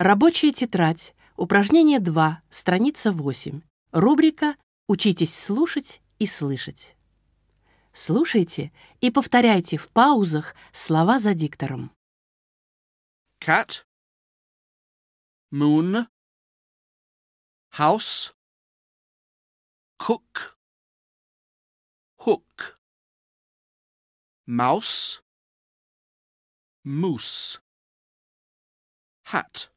Рабочая тетрадь. Упражнение 2, страница 8. Рубрика «Учитесь слушать и слышать». Слушайте и повторяйте в паузах слова за диктором. cat, moon, house, cook, hook, mouse, moose, hat.